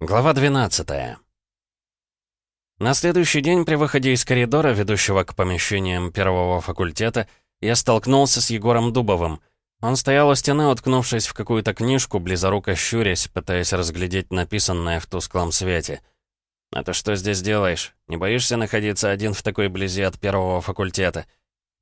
Глава 12 На следующий день при выходе из коридора, ведущего к помещениям первого факультета, я столкнулся с Егором Дубовым. Он стоял у стены, уткнувшись в какую-то книжку, близоруко щурясь, пытаясь разглядеть написанное в тусклом свете. «А ты что здесь делаешь? Не боишься находиться один в такой близи от первого факультета?»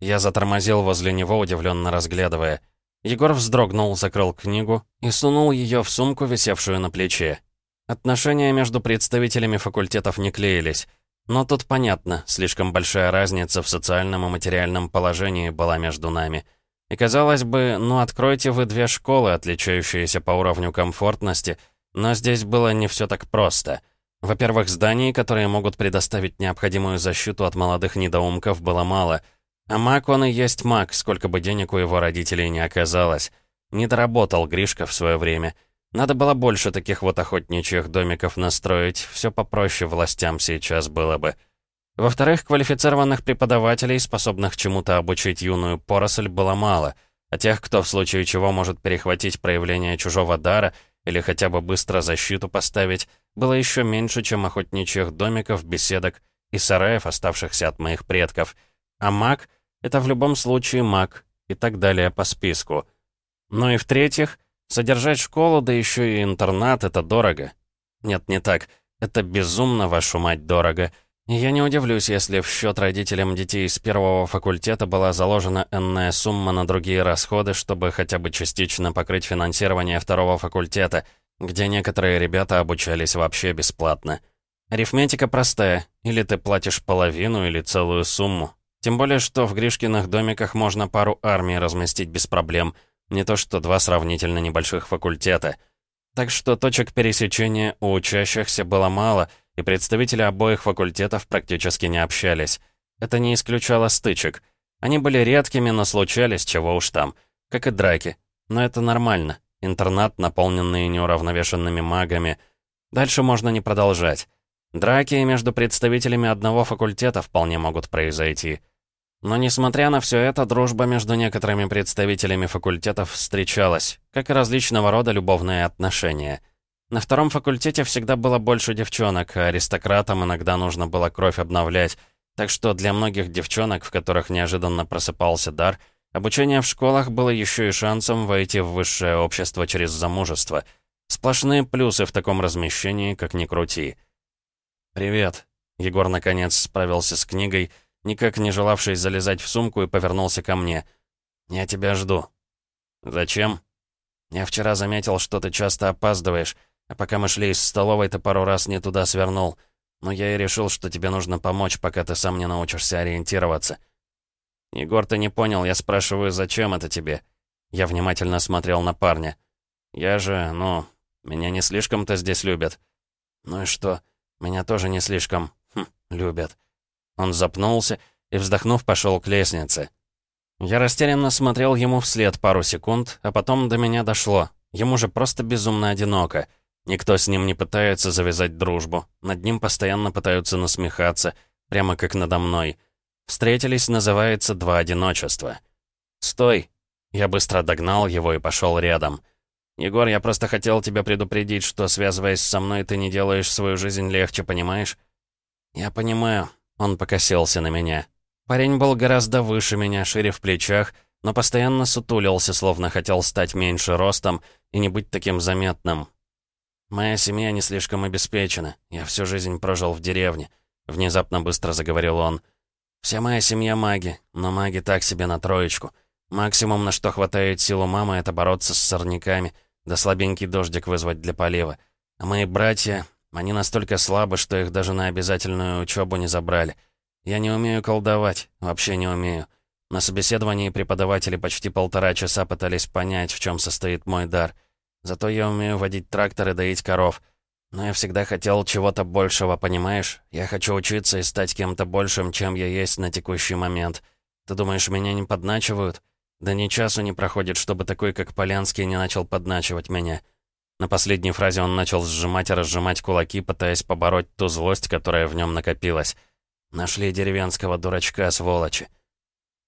Я затормозил возле него, удивленно разглядывая. Егор вздрогнул, закрыл книгу и сунул ее в сумку, висевшую на плече. Отношения между представителями факультетов не клеились. Но тут понятно, слишком большая разница в социальном и материальном положении была между нами. И казалось бы, ну откройте вы две школы, отличающиеся по уровню комфортности, но здесь было не все так просто. Во-первых, зданий, которые могут предоставить необходимую защиту от молодых недоумков, было мало. А маг он и есть маг, сколько бы денег у его родителей не оказалось. Не доработал Гришка в свое время — надо было больше таких вот охотничьих домиков настроить, все попроще властям сейчас было бы. Во-вторых, квалифицированных преподавателей, способных чему-то обучить юную поросль, было мало, а тех, кто в случае чего может перехватить проявление чужого дара или хотя бы быстро защиту поставить, было еще меньше, чем охотничьих домиков, беседок и сараев, оставшихся от моих предков. А маг — это в любом случае маг, и так далее по списку. Ну и в-третьих — Содержать школу, да еще и интернат — это дорого. Нет, не так. Это безумно, вашу мать, дорого. Я не удивлюсь, если в счет родителям детей из первого факультета была заложена энная сумма на другие расходы, чтобы хотя бы частично покрыть финансирование второго факультета, где некоторые ребята обучались вообще бесплатно. Арифметика простая. Или ты платишь половину, или целую сумму. Тем более, что в Гришкиных домиках можно пару армий разместить без проблем — не то что два сравнительно небольших факультета. Так что точек пересечения у учащихся было мало, и представители обоих факультетов практически не общались. Это не исключало стычек. Они были редкими, но случались, чего уж там. Как и драки. Но это нормально. Интернат, наполненный неуравновешенными магами. Дальше можно не продолжать. Драки между представителями одного факультета вполне могут произойти. Но несмотря на все это, дружба между некоторыми представителями факультетов встречалась, как и различного рода любовные отношения. На втором факультете всегда было больше девчонок, а аристократам иногда нужно было кровь обновлять, так что для многих девчонок, в которых неожиданно просыпался дар, обучение в школах было еще и шансом войти в высшее общество через замужество. Сплошные плюсы в таком размещении, как ни крути. «Привет», — Егор наконец справился с книгой — никак не желавший залезать в сумку, и повернулся ко мне. «Я тебя жду». «Зачем?» «Я вчера заметил, что ты часто опаздываешь, а пока мы шли из столовой, ты пару раз не туда свернул. Но я и решил, что тебе нужно помочь, пока ты сам не научишься ориентироваться». «Егор, ты не понял, я спрашиваю, зачем это тебе?» Я внимательно смотрел на парня. «Я же, ну, меня не слишком-то здесь любят». «Ну и что? Меня тоже не слишком, хм, любят». Он запнулся и, вздохнув, пошел к лестнице. Я растерянно смотрел ему вслед пару секунд, а потом до меня дошло. Ему же просто безумно одиноко. Никто с ним не пытается завязать дружбу. Над ним постоянно пытаются насмехаться, прямо как надо мной. Встретились, называется, два одиночества. «Стой!» Я быстро догнал его и пошел рядом. «Егор, я просто хотел тебя предупредить, что, связываясь со мной, ты не делаешь свою жизнь легче, понимаешь?» «Я понимаю», он покосился на меня. Парень был гораздо выше меня, шире в плечах, но постоянно сутулился, словно хотел стать меньше ростом и не быть таким заметным. «Моя семья не слишком обеспечена. Я всю жизнь прожил в деревне», — внезапно быстро заговорил он. «Вся моя семья маги, но маги так себе на троечку. Максимум, на что хватает силу мамы, это бороться с сорняками, да слабенький дождик вызвать для полива. А мои братья, они настолько слабы, что их даже на обязательную учебу не забрали. Я не умею колдовать, вообще не умею. На собеседовании преподаватели почти полтора часа пытались понять, в чем состоит мой дар. Зато я умею водить трактор и доить коров. Но я всегда хотел чего-то большего, понимаешь? Я хочу учиться и стать кем-то большим, чем я есть на текущий момент. Ты думаешь, меня не подначивают? Да ни часу не проходит, чтобы такой, как Полянский, не начал подначивать меня. На последней фразе он начал сжимать и разжимать кулаки, пытаясь побороть ту злость, которая в нем накопилась. Нашли деревенского дурачка, сволочи.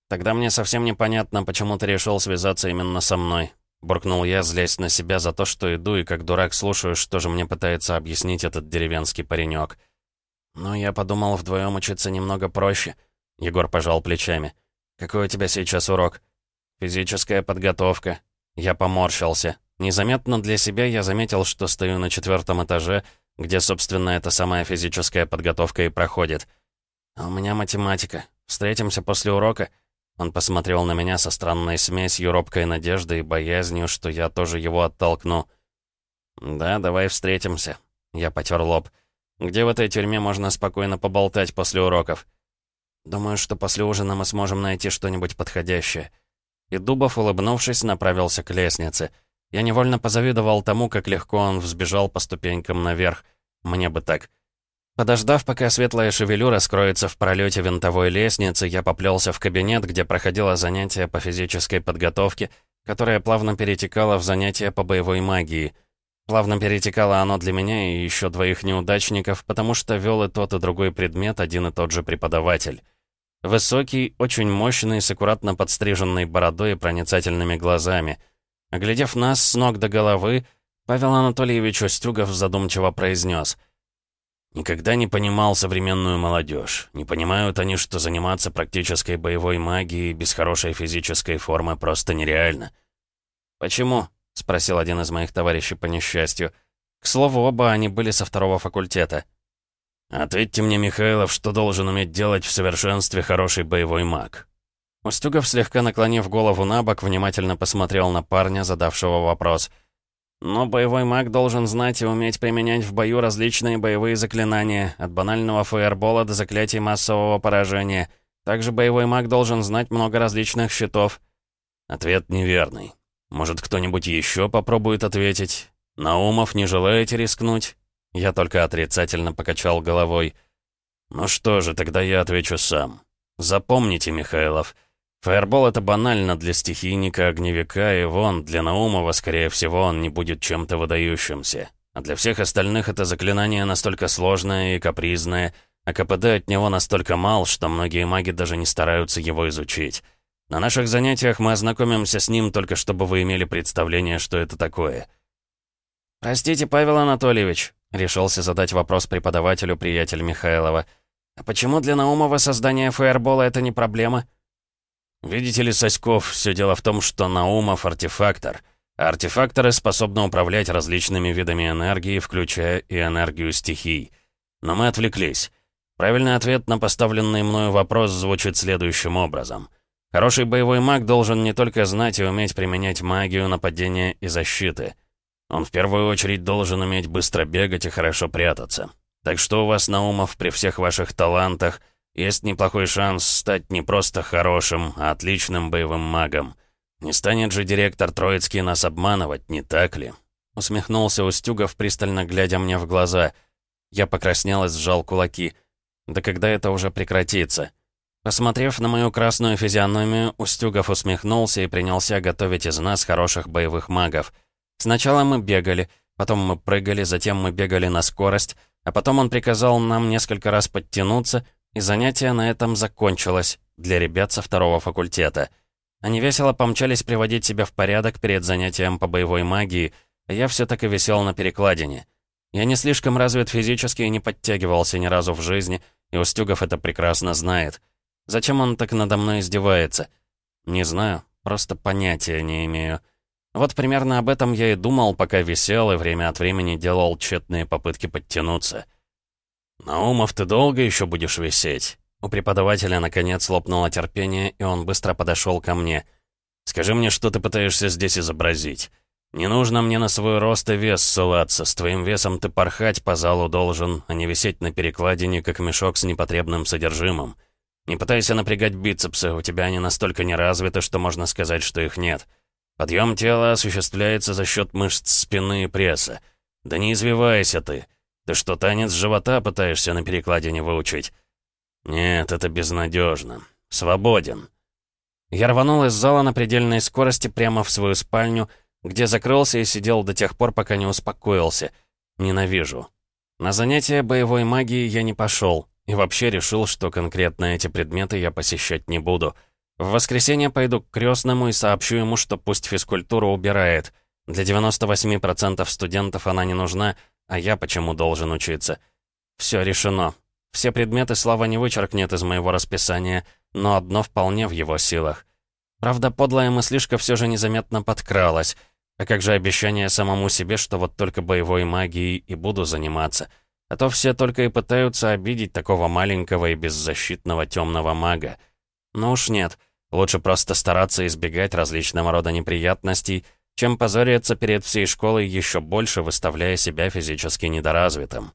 Тогда мне совсем непонятно, почему ты решил связаться именно со мной. — буркнул я, злясь на себя за то, что иду и как дурак слушаю, что же мне пытается объяснить этот деревенский паренек. «Ну, я подумал, вдвоем учиться немного проще», — Егор пожал плечами. «Какой у тебя сейчас урок?» «Физическая подготовка». Я поморщился. Незаметно для себя я заметил, что стою на четвертом этаже, где, собственно, эта самая физическая подготовка и проходит. «А у меня математика. Встретимся после урока?» Он посмотрел на меня со странной смесью робкой надежды и боязнью, что я тоже его оттолкну. «Да, давай встретимся». Я потер лоб. «Где в этой тюрьме можно спокойно поболтать после уроков?» «Думаю, что после ужина мы сможем найти что-нибудь подходящее». И Дубов, улыбнувшись, направился к лестнице. Я невольно позавидовал тому, как легко он взбежал по ступенькам наверх. Мне бы так. Подождав, пока светлая шевелюра скроется в пролете винтовой лестницы, я поплелся в кабинет, где проходило занятие по физической подготовке, которое плавно перетекало в занятие по боевой магии. Плавно перетекало оно для меня и еще двоих неудачников, потому что вел и тот, и другой предмет один и тот же преподаватель. Высокий, очень мощный, с аккуратно подстриженной бородой и проницательными глазами. Оглядев нас с ног до головы, Павел Анатольевич Устюгов задумчиво произнес — Никогда не понимал современную молодежь. Не понимают они, что заниматься практической боевой магией без хорошей физической формы просто нереально. «Почему?» — спросил один из моих товарищей по несчастью. К слову, оба они были со второго факультета. «Ответьте мне, Михайлов, что должен уметь делать в совершенстве хороший боевой маг?» Устюгов, слегка наклонив голову на бок, внимательно посмотрел на парня, задавшего вопрос — но боевой маг должен знать и уметь применять в бою различные боевые заклинания, от банального фаербола до заклятий массового поражения. Также боевой маг должен знать много различных щитов. Ответ неверный. Может, кто-нибудь еще попробует ответить? Наумов, не желаете рискнуть? Я только отрицательно покачал головой. Ну что же, тогда я отвечу сам. Запомните, Михайлов, — Фаербол — это банально для стихийника-огневика, и вон, для Наумова, скорее всего, он не будет чем-то выдающимся. А для всех остальных это заклинание настолько сложное и капризное, а КПД от него настолько мал, что многие маги даже не стараются его изучить. На наших занятиях мы ознакомимся с ним, только чтобы вы имели представление, что это такое. «Простите, Павел Анатольевич», — решился задать вопрос преподавателю приятель Михайлова. «А почему для Наумова создание фаербола — это не проблема?» Видите ли, Соськов, все дело в том, что Наумов — артефактор. А артефакторы способны управлять различными видами энергии, включая и энергию стихий. Но мы отвлеклись. Правильный ответ на поставленный мною вопрос звучит следующим образом. Хороший боевой маг должен не только знать и уметь применять магию нападения и защиты. Он в первую очередь должен уметь быстро бегать и хорошо прятаться. Так что у вас, Наумов, при всех ваших талантах — есть неплохой шанс стать не просто хорошим, а отличным боевым магом. Не станет же директор Троицкий нас обманывать, не так ли?» Усмехнулся Устюгов, пристально глядя мне в глаза. Я покраснел и сжал кулаки. «Да когда это уже прекратится?» Посмотрев на мою красную физиономию, Устюгов усмехнулся и принялся готовить из нас хороших боевых магов. Сначала мы бегали, потом мы прыгали, затем мы бегали на скорость, а потом он приказал нам несколько раз подтянуться — и занятие на этом закончилось для ребят со второго факультета. Они весело помчались приводить себя в порядок перед занятием по боевой магии, а я все так и висел на перекладине. Я не слишком развит физически и не подтягивался ни разу в жизни, и Устюгов это прекрасно знает. Зачем он так надо мной издевается? Не знаю, просто понятия не имею. Вот примерно об этом я и думал, пока висел и время от времени делал тщетные попытки подтянуться. «Наумов, ты долго еще будешь висеть?» У преподавателя наконец лопнуло терпение, и он быстро подошел ко мне. «Скажи мне, что ты пытаешься здесь изобразить. Не нужно мне на свой рост и вес ссылаться. С твоим весом ты порхать по залу должен, а не висеть на перекладине, как мешок с непотребным содержимым. Не пытайся напрягать бицепсы, у тебя они настолько не развиты, что можно сказать, что их нет. Подъем тела осуществляется за счет мышц спины и пресса. Да не извивайся ты». Ты что, танец живота пытаешься на перекладине выучить? Нет, это безнадежно. Свободен. Я рванул из зала на предельной скорости прямо в свою спальню, где закрылся и сидел до тех пор, пока не успокоился. Ненавижу. На занятия боевой магии я не пошел, и вообще решил, что конкретно эти предметы я посещать не буду. В воскресенье пойду к крестному и сообщу ему, что пусть физкультуру убирает. Для 98% студентов она не нужна, а я почему должен учиться? Все решено. Все предметы Слава не вычеркнет из моего расписания, но одно вполне в его силах. Правда, подлая мыслишка все же незаметно подкралась. А как же обещание самому себе, что вот только боевой магией и буду заниматься? А то все только и пытаются обидеть такого маленького и беззащитного темного мага. Ну уж нет. Лучше просто стараться избегать различного рода неприятностей, чем позориться перед всей школой еще больше, выставляя себя физически недоразвитым.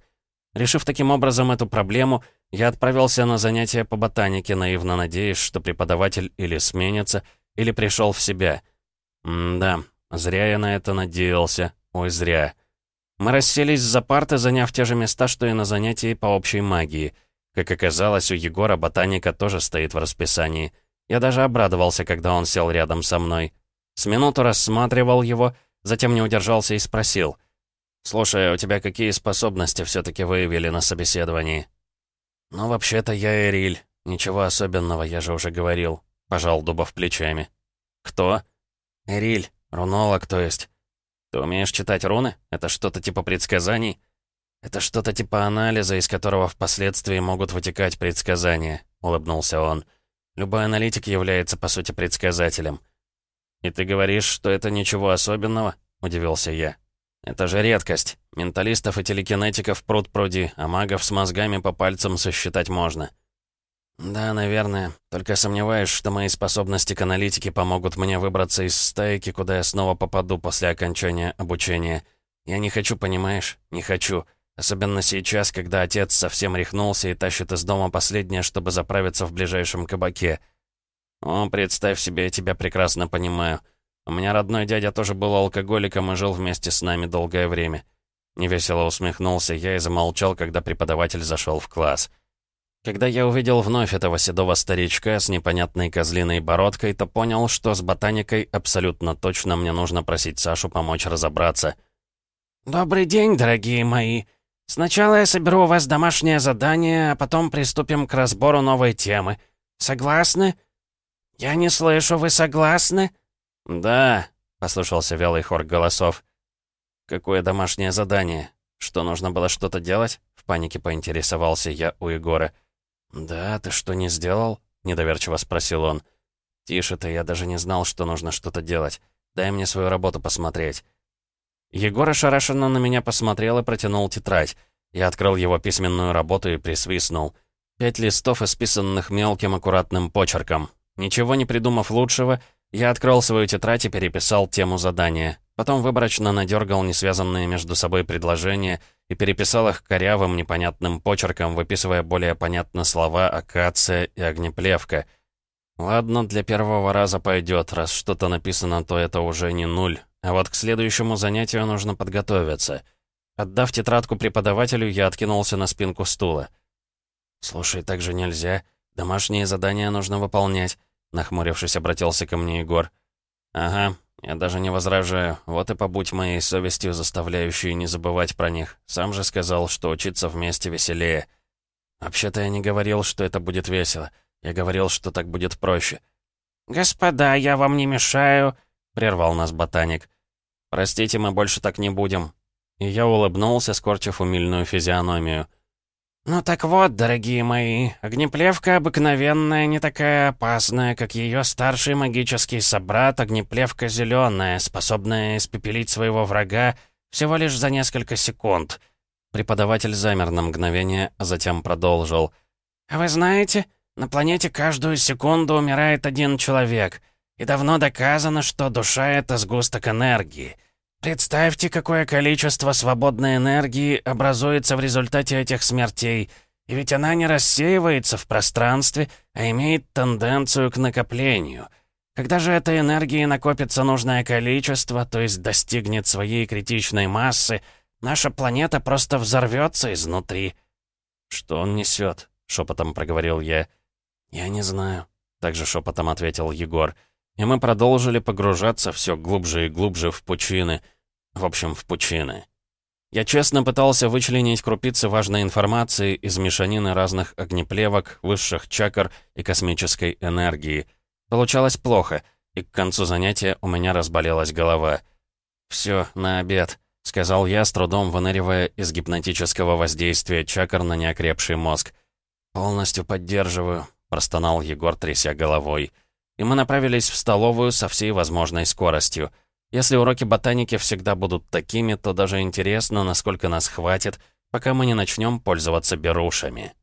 Решив таким образом эту проблему, я отправился на занятия по ботанике, наивно надеясь, что преподаватель или сменится, или пришел в себя. М-да, зря я на это надеялся. Ой, зря. Мы расселись за парты, заняв те же места, что и на занятии по общей магии. Как оказалось, у Егора ботаника тоже стоит в расписании. Я даже обрадовался, когда он сел рядом со мной. С минуту рассматривал его, затем не удержался и спросил. «Слушай, а у тебя какие способности все-таки выявили на собеседовании?» «Ну, вообще-то я Эриль. Ничего особенного, я же уже говорил», — пожал Дубов плечами. «Кто?» «Эриль. Рунолог, то есть». «Ты умеешь читать руны? Это что-то типа предсказаний?» «Это что-то типа анализа, из которого впоследствии могут вытекать предсказания», — улыбнулся он. Любой аналитик является, по сути, предсказателем. «И ты говоришь, что это ничего особенного?» — удивился я. «Это же редкость. Менталистов и телекинетиков пруд пруди, а магов с мозгами по пальцам сосчитать можно». «Да, наверное. Только сомневаюсь, что мои способности к аналитике помогут мне выбраться из стайки, куда я снова попаду после окончания обучения. Я не хочу, понимаешь? Не хочу. Особенно сейчас, когда отец совсем рехнулся и тащит из дома последнее, чтобы заправиться в ближайшем кабаке. О, представь себе, я тебя прекрасно понимаю. У меня родной дядя тоже был алкоголиком и жил вместе с нами долгое время. Невесело усмехнулся я и замолчал, когда преподаватель зашел в класс. Когда я увидел вновь этого седого старичка с непонятной козлиной бородкой, то понял, что с ботаникой абсолютно точно мне нужно просить Сашу помочь разобраться. «Добрый день, дорогие мои!» Сначала я соберу у вас домашнее задание, а потом приступим к разбору новой темы. Согласны? Я не слышу, вы согласны? Да, послышался вялый хор голосов. Какое домашнее задание? Что, нужно было что-то делать? В панике поинтересовался я у Егора. Да, ты что, не сделал? Недоверчиво спросил он. Тише ты, я даже не знал, что нужно что-то делать. Дай мне свою работу посмотреть. Егор ошарашенно на меня посмотрел и протянул тетрадь. Я открыл его письменную работу и присвистнул. Пять листов, исписанных мелким аккуратным почерком. Ничего не придумав лучшего, я открыл свою тетрадь и переписал тему задания. Потом выборочно надергал несвязанные между собой предложения и переписал их корявым, непонятным почерком, выписывая более понятно слова «акация» и «огнеплевка». Ладно, для первого раза пойдет, раз что-то написано, то это уже не нуль. А вот к следующему занятию нужно подготовиться. Отдав тетрадку преподавателю, я откинулся на спинку стула. «Слушай, так же нельзя. Домашние задания нужно выполнять», — нахмурившись, обратился ко мне Егор. «Ага, я даже не возражаю. Вот и побудь моей совестью, заставляющей не забывать про них. Сам же сказал, что учиться вместе веселее. Вообще-то я не говорил, что это будет весело. Я говорил, что так будет проще». «Господа, я вам не мешаю», — прервал нас ботаник. «Простите, мы больше так не будем». И я улыбнулся, скорчив умильную физиономию. «Ну так вот, дорогие мои, огнеплевка обыкновенная, не такая опасная, как ее старший магический собрат, огнеплевка зеленая, способная испепелить своего врага всего лишь за несколько секунд». Преподаватель замер на мгновение, а затем продолжил. «А вы знаете, на планете каждую секунду умирает один человек, и давно доказано, что душа — это сгусток энергии». Представьте, какое количество свободной энергии образуется в результате этих смертей. И ведь она не рассеивается в пространстве, а имеет тенденцию к накоплению. Когда же этой энергии накопится нужное количество, то есть достигнет своей критичной массы, наша планета просто взорвется изнутри. «Что он несет?» — шепотом проговорил я. «Я не знаю», — также шепотом ответил Егор. И мы продолжили погружаться все глубже и глубже в пучины — в общем, в пучины. Я честно пытался вычленить крупицы важной информации из мешанины разных огнеплевок, высших чакр и космической энергии. Получалось плохо, и к концу занятия у меня разболелась голова. «Все, на обед», — сказал я, с трудом выныривая из гипнотического воздействия чакр на неокрепший мозг. «Полностью поддерживаю», — простонал Егор, тряся головой. И мы направились в столовую со всей возможной скоростью. Если уроки ботаники всегда будут такими, то даже интересно, насколько нас хватит, пока мы не начнем пользоваться берушами.